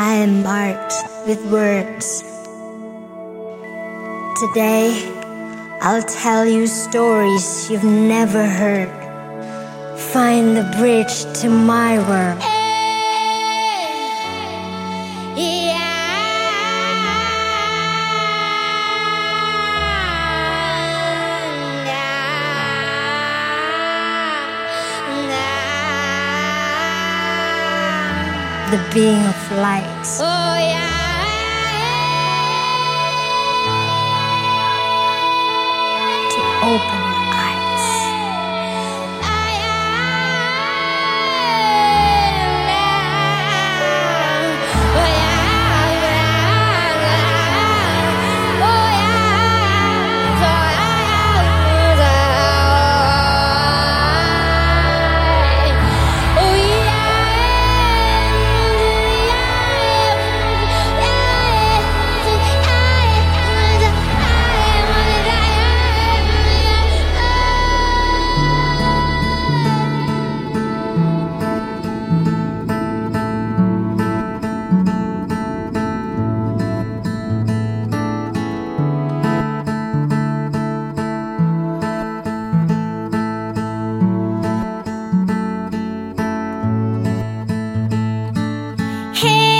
I am marked with words. Today, I'll tell you stories you've never heard. Find the bridge to my world. The being of light. Oh yeah. Hey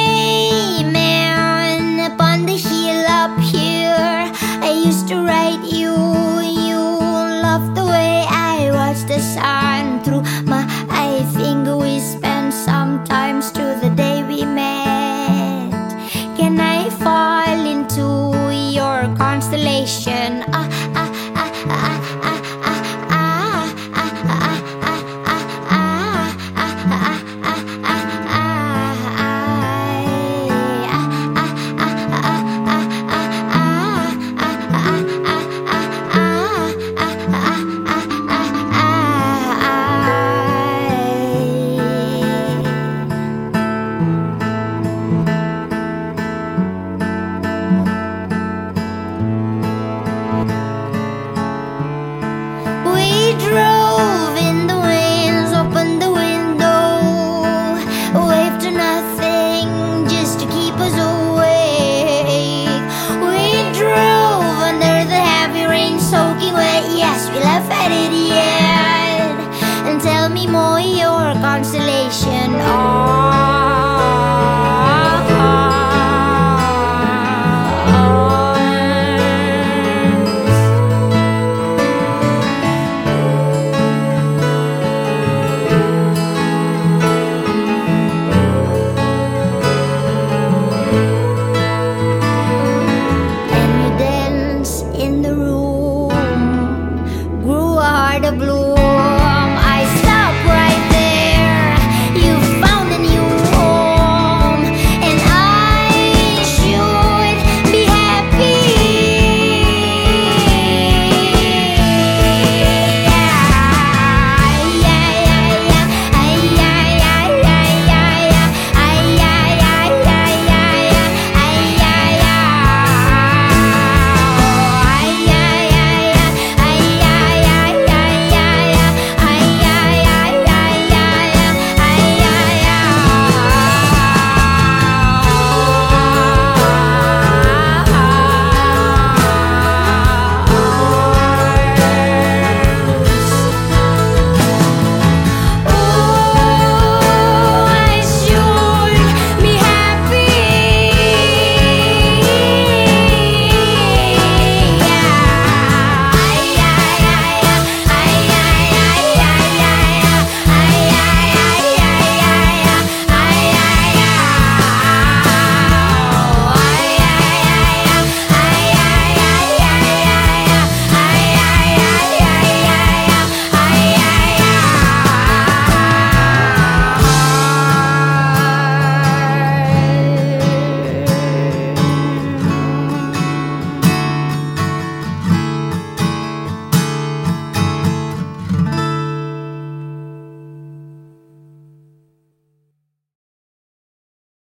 more your consolation. Oh.